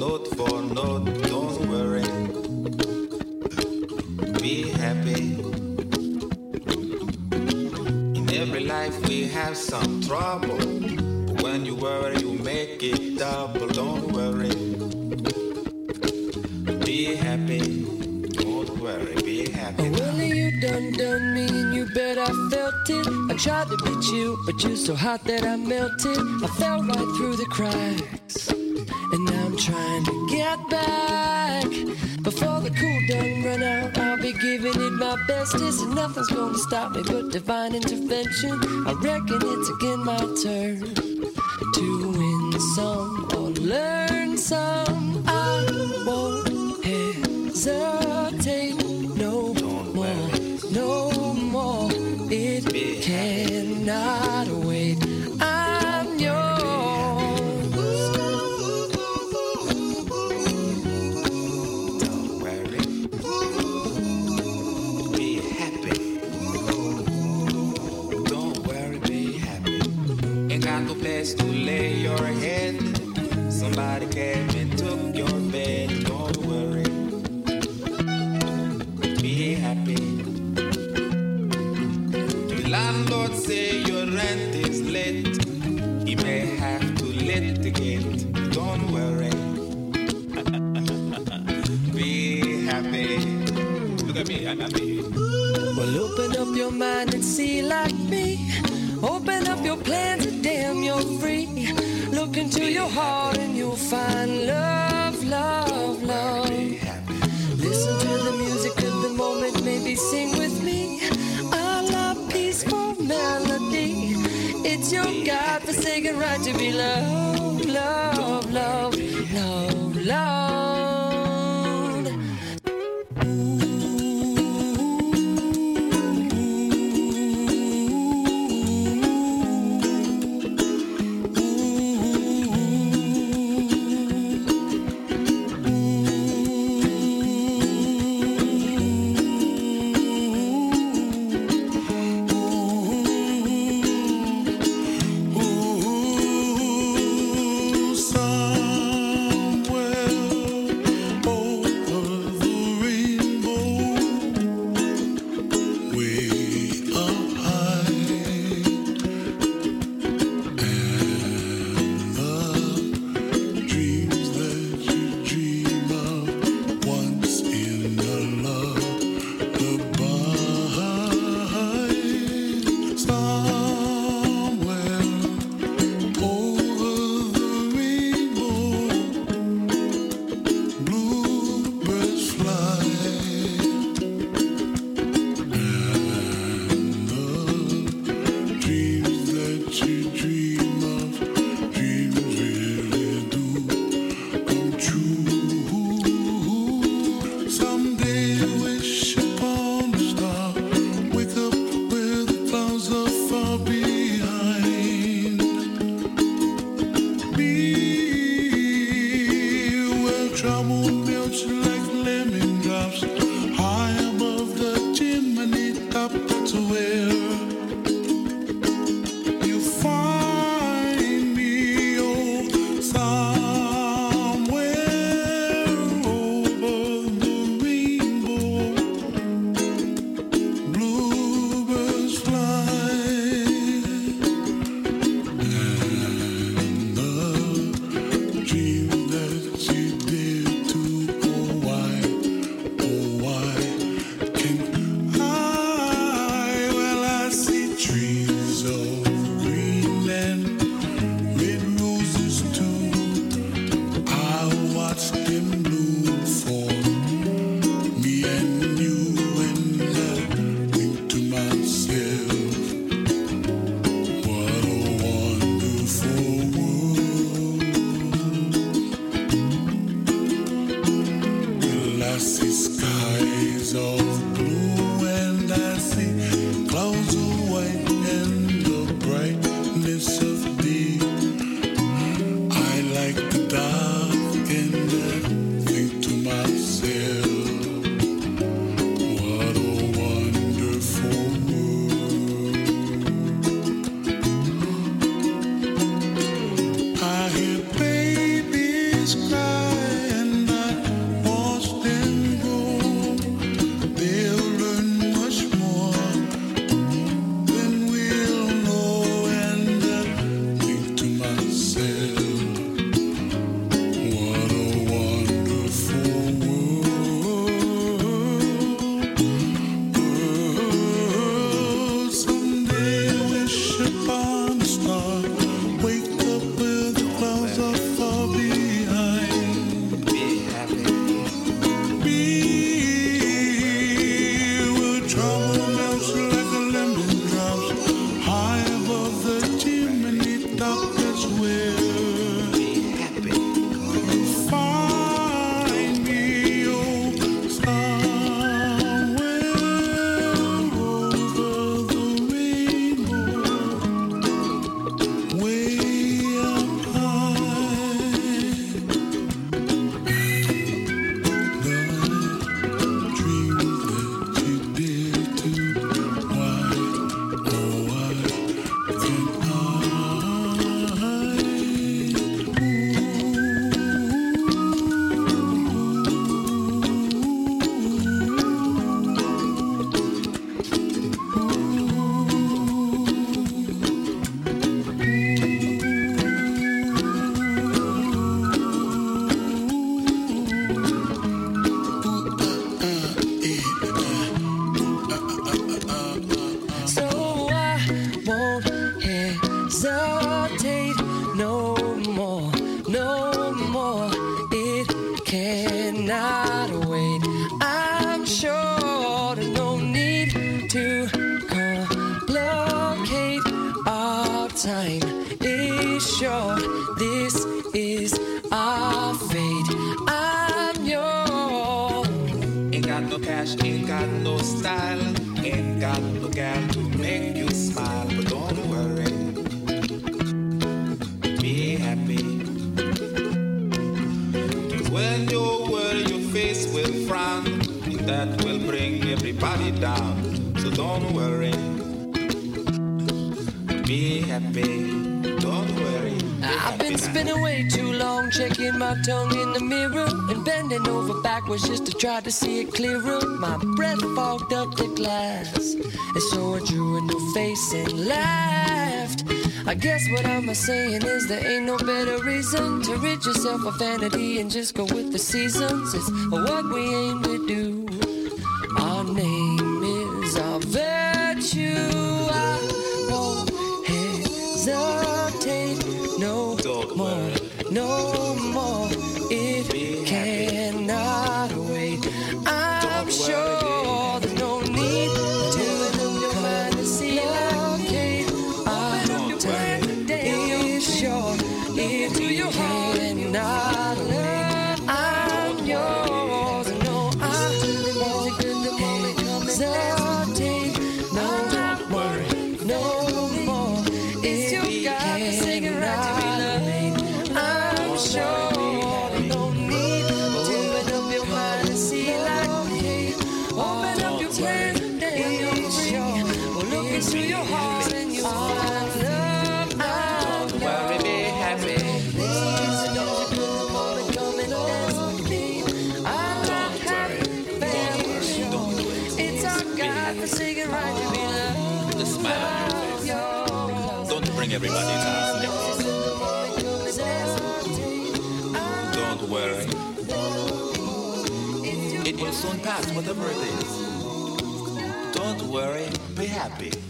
note for note. Don't worry. Be happy. In every life we have some trouble. When you worry, you make it double. Don't worry. Be happy. Don't worry. Be happy. Oh, well, you done done me, and you bet I felt it. I tried to beat you, but you're so hot that I melted. I fell right through the cracks, and I'm trying to get back. Before the cool done run out, I'll be giving it my bestest, and nothing's gonna stop me but divine intervention. I reckon it's again my turn to win some Happy. The landlord say your rent is late. He may have to litigate. Don't worry. Be happy. Look at me, I'm happy. Well, open up your mind and see like me. Open up your plans and damn, you're free. Look into your heart and you'll find It's your God-forsaken right to be loved, love, love, love, love. Dream that time is short. This is our fate. I'm yours. Ain't got no cash, ain't got no style. Tried to try to see it clearer. My breath fogged up the glass. And so I drew a new face and laughed. I guess what I'm saying is there ain't no better reason to rid yourself of vanity and just go with the seasons. It's what we aim to do. Our name bring everybody to Don't worry. It will soon pass, whatever it is. Don't worry, be happy.